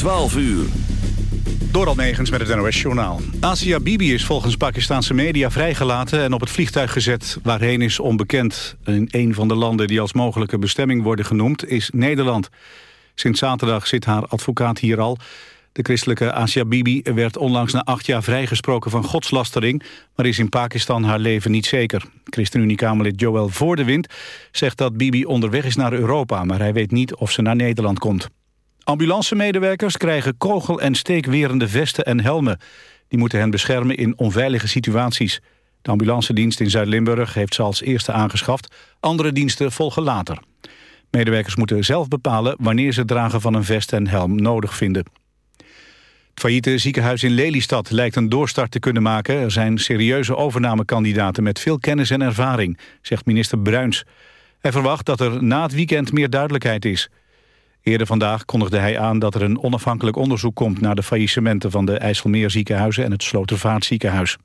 12 uur. Door Megens met het NOS-journaal. Asia Bibi is volgens Pakistanse media vrijgelaten... en op het vliegtuig gezet waarheen is onbekend. In een van de landen die als mogelijke bestemming worden genoemd... is Nederland. Sinds zaterdag zit haar advocaat hier al. De christelijke Asia Bibi werd onlangs na acht jaar vrijgesproken van godslastering... maar is in Pakistan haar leven niet zeker. ChristenUnie-Kamerlid Joël Voordewind zegt dat Bibi onderweg is naar Europa... maar hij weet niet of ze naar Nederland komt. Ambulancemedewerkers krijgen kogel- en steekwerende vesten en helmen. Die moeten hen beschermen in onveilige situaties. De ambulancedienst in Zuid-Limburg heeft ze als eerste aangeschaft. Andere diensten volgen later. Medewerkers moeten zelf bepalen wanneer ze het dragen van een vest en helm nodig vinden. Het failliete ziekenhuis in Lelystad lijkt een doorstart te kunnen maken. Er zijn serieuze overnamekandidaten met veel kennis en ervaring, zegt minister Bruins. Hij verwacht dat er na het weekend meer duidelijkheid is. Eerder vandaag kondigde hij aan dat er een onafhankelijk onderzoek komt... naar de faillissementen van de IJsselmeerziekenhuizen en het Slotervaartziekenhuis.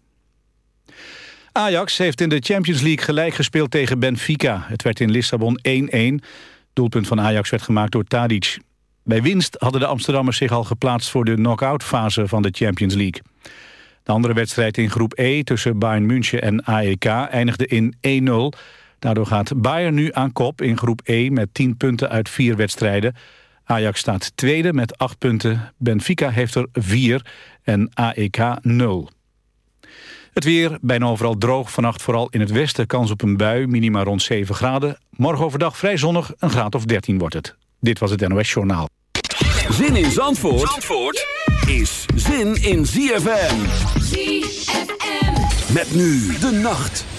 Ajax heeft in de Champions League gelijk gespeeld tegen Benfica. Het werd in Lissabon 1-1. Doelpunt van Ajax werd gemaakt door Tadic. Bij winst hadden de Amsterdammers zich al geplaatst voor de knock-out fase van de Champions League. De andere wedstrijd in groep E tussen Bayern München en AEK eindigde in 1-0. Daardoor gaat Bayern nu aan kop in groep E met 10 punten uit vier wedstrijden. Ajax staat tweede met 8 punten. Benfica heeft er 4 en AEK 0. Het weer, bijna overal droog. Vannacht vooral in het westen kans op een bui, minima rond 7 graden. Morgen overdag vrij zonnig, een graad of 13 wordt het. Dit was het NOS Journaal. Zin in Zandvoort, Zandvoort is zin in ZFM. ZFM. Met nu de nacht.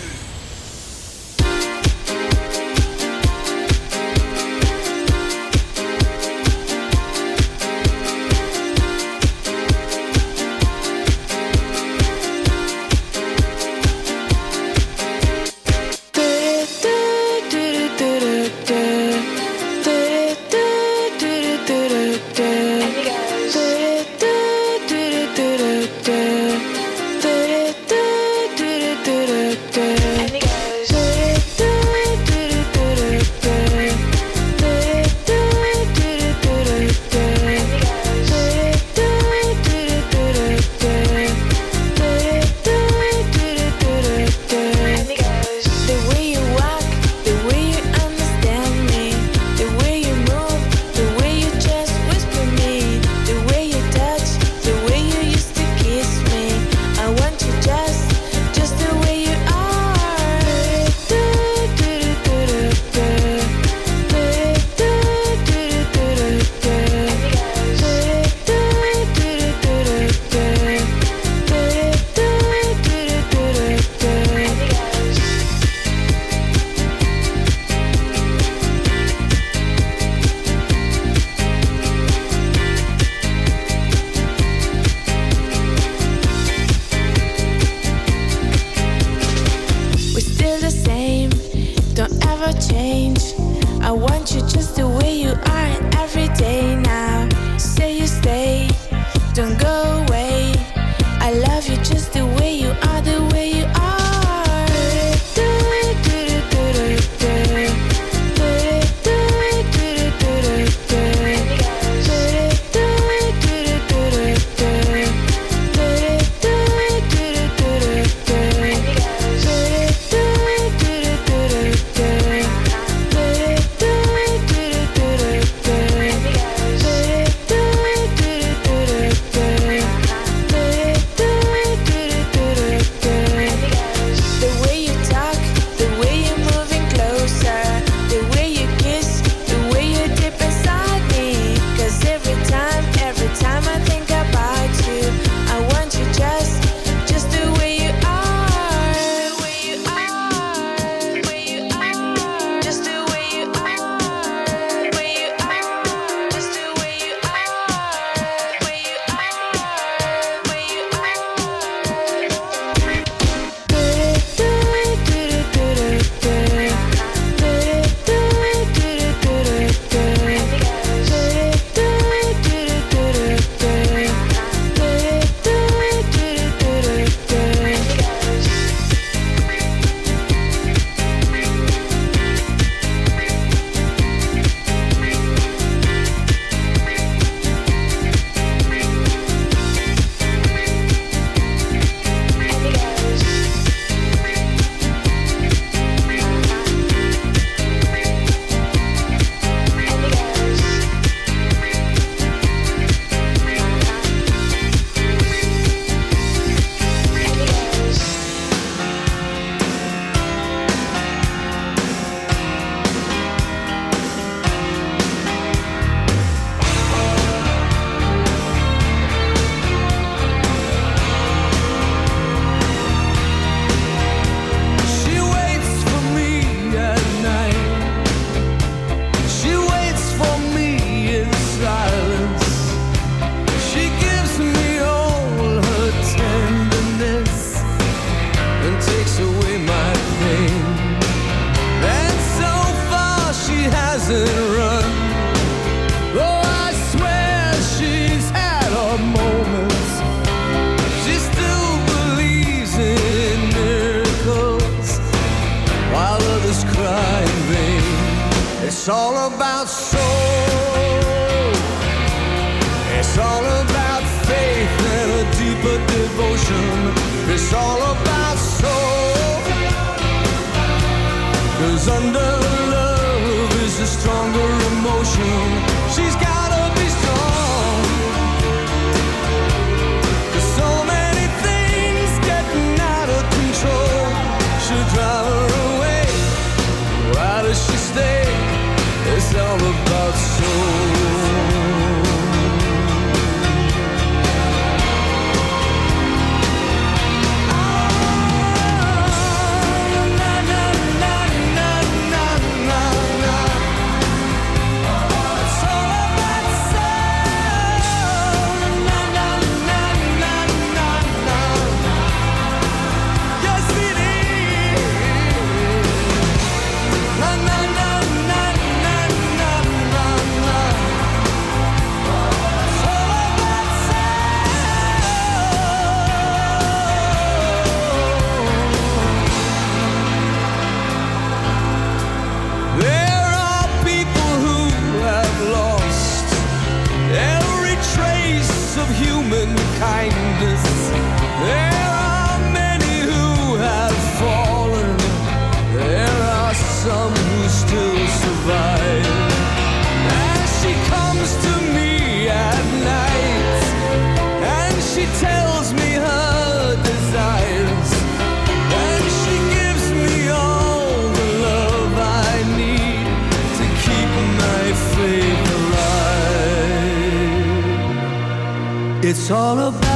It's all about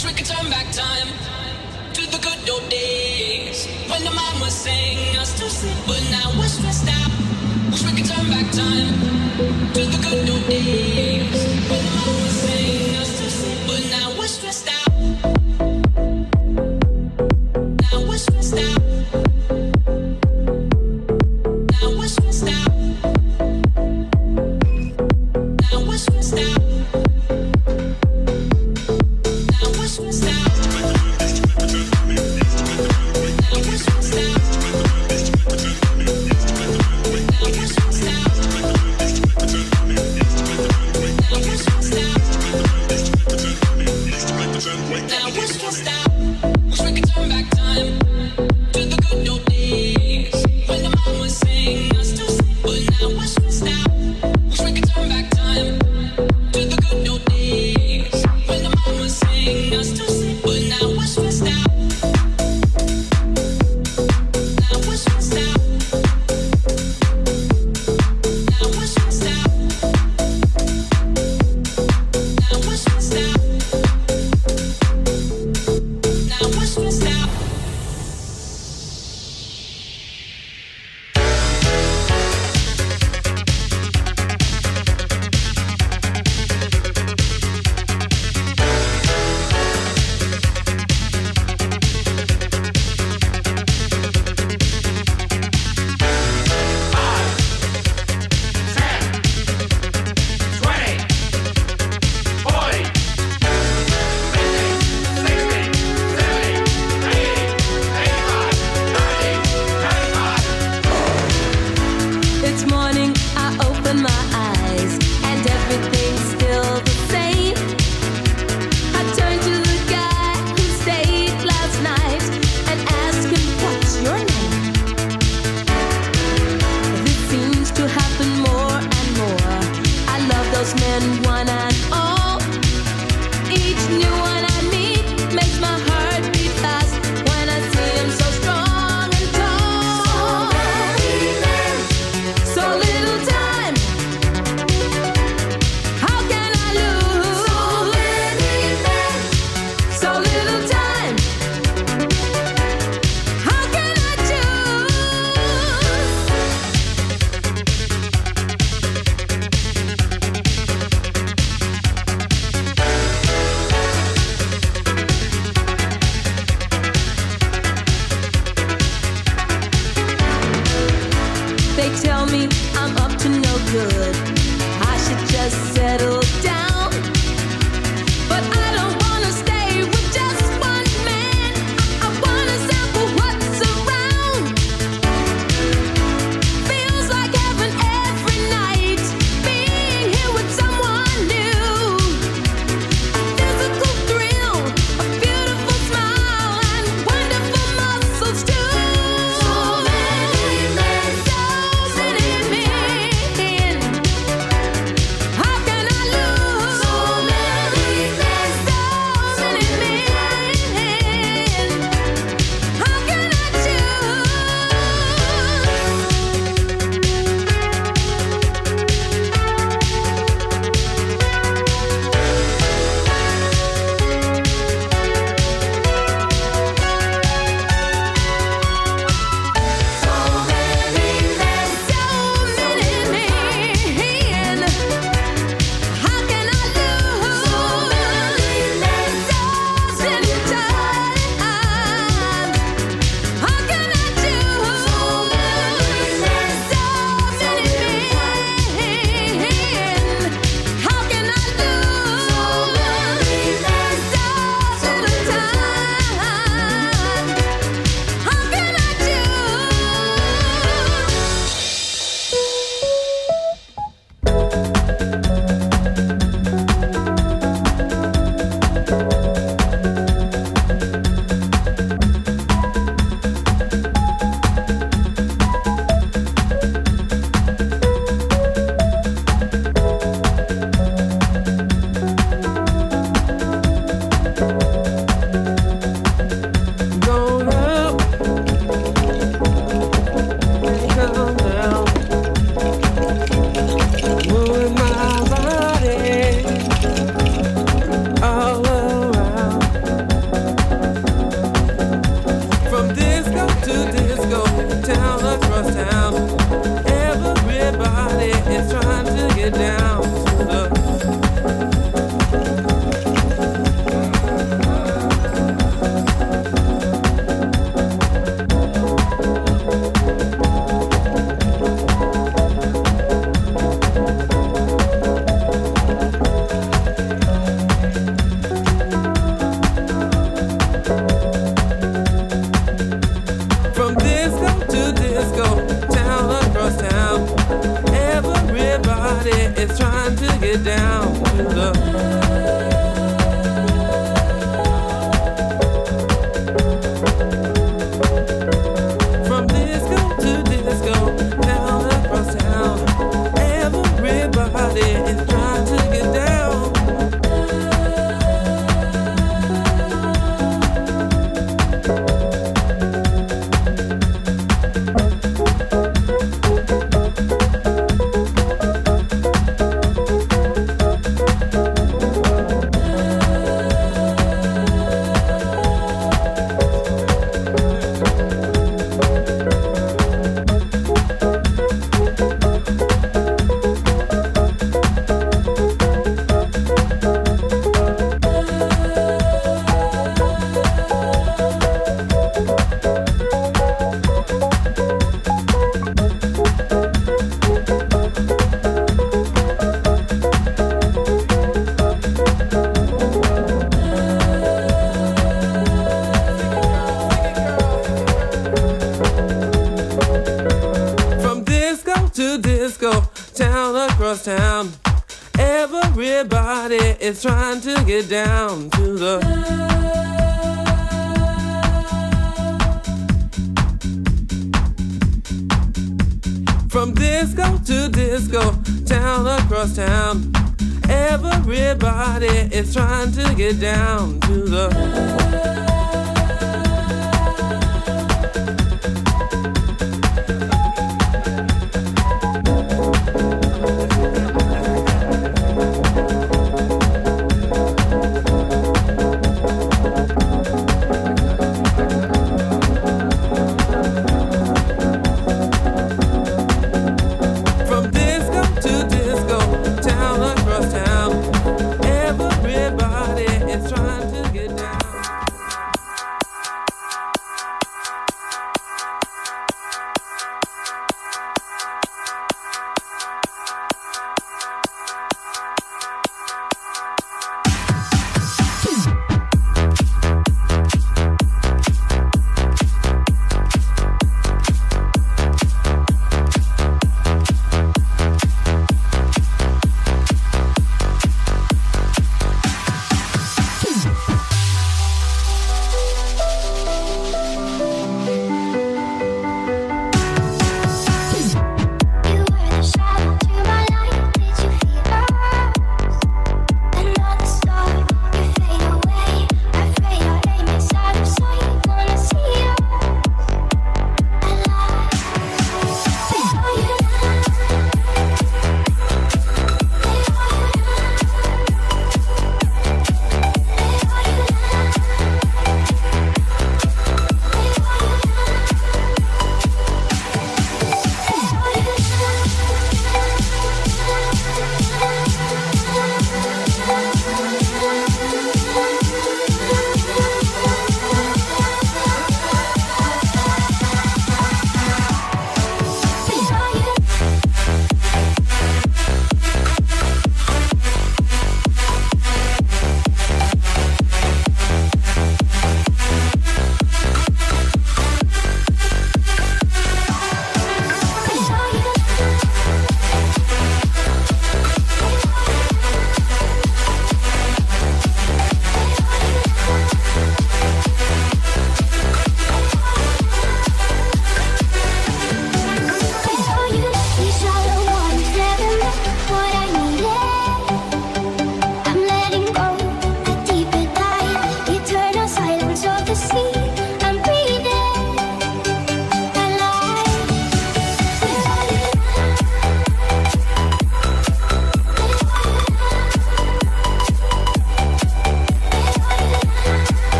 Wish we could turn back time to the good old days when the mom was saying us to sleep, but now wish we stop. Wish we could turn back time to the good old days. morning I opened my eyes.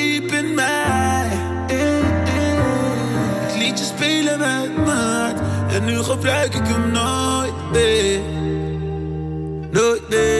diep in mij. Spelen met maat. En nu gebruik ik hem nooit meer. Nooit meer.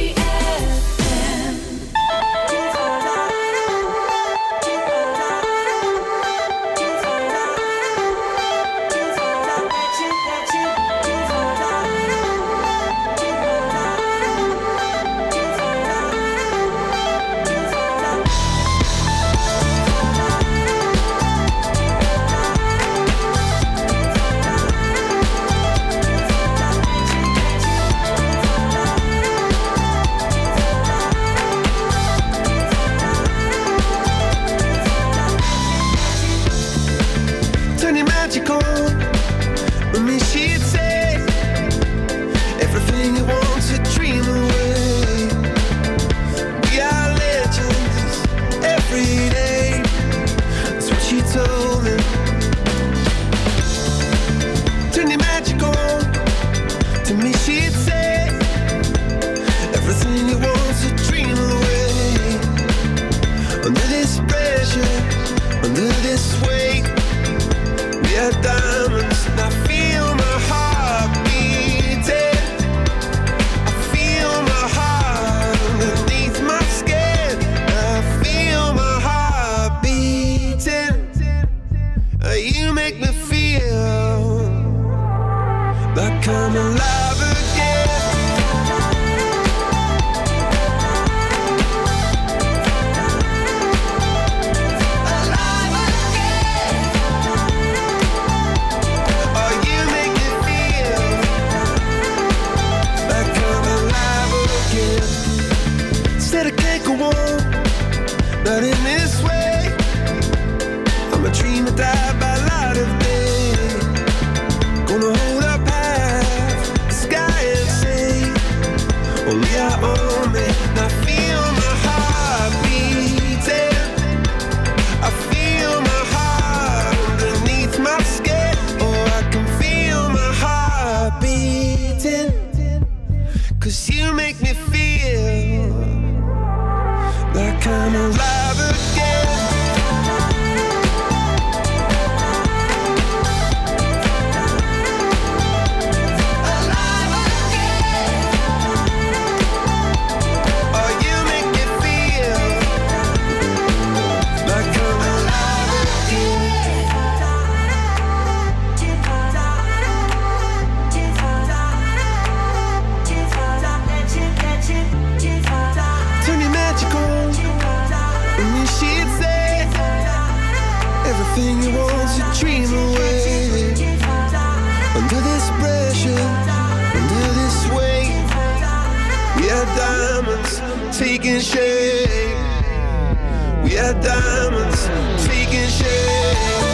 Shape. We are diamonds taking shape.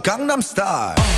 Gangnam Style.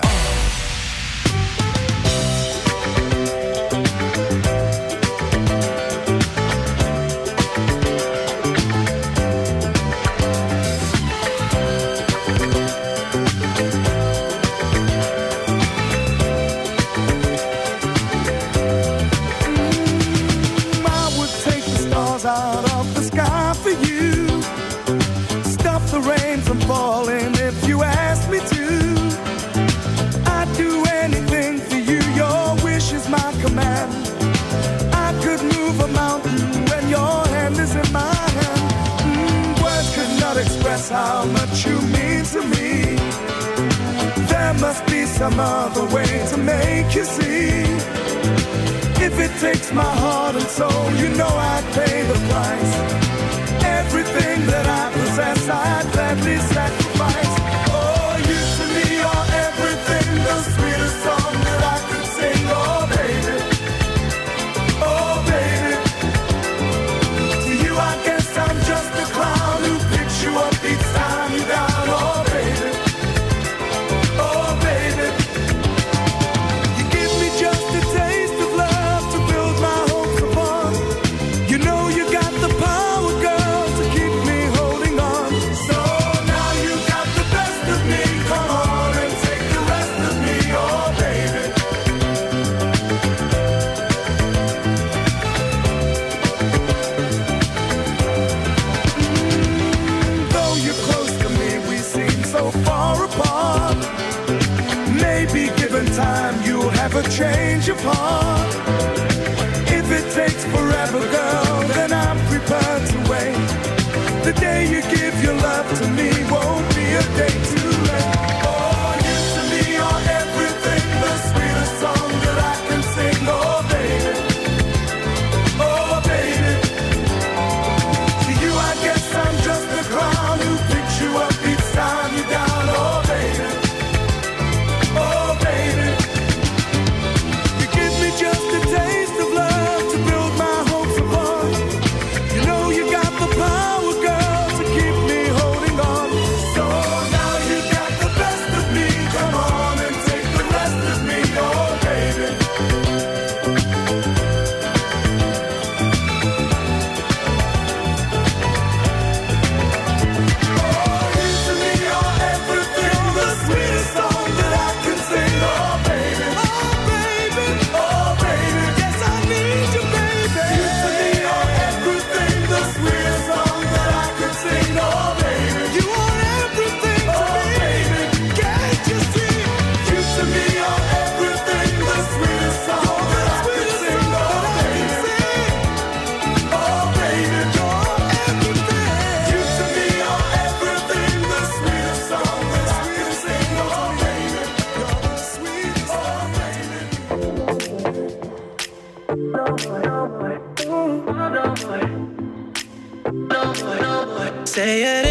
Say it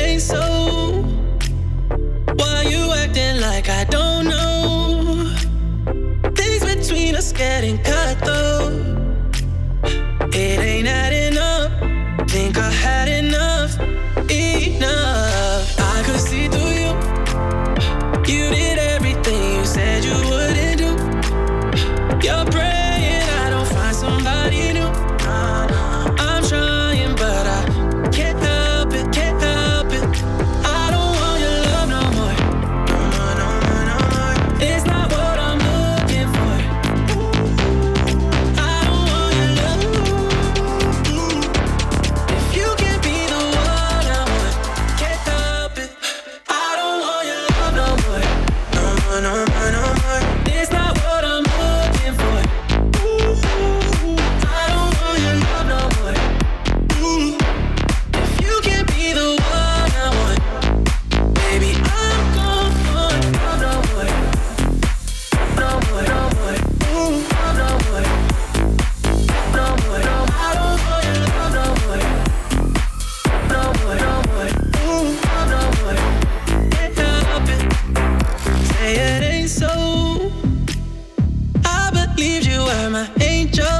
my angel.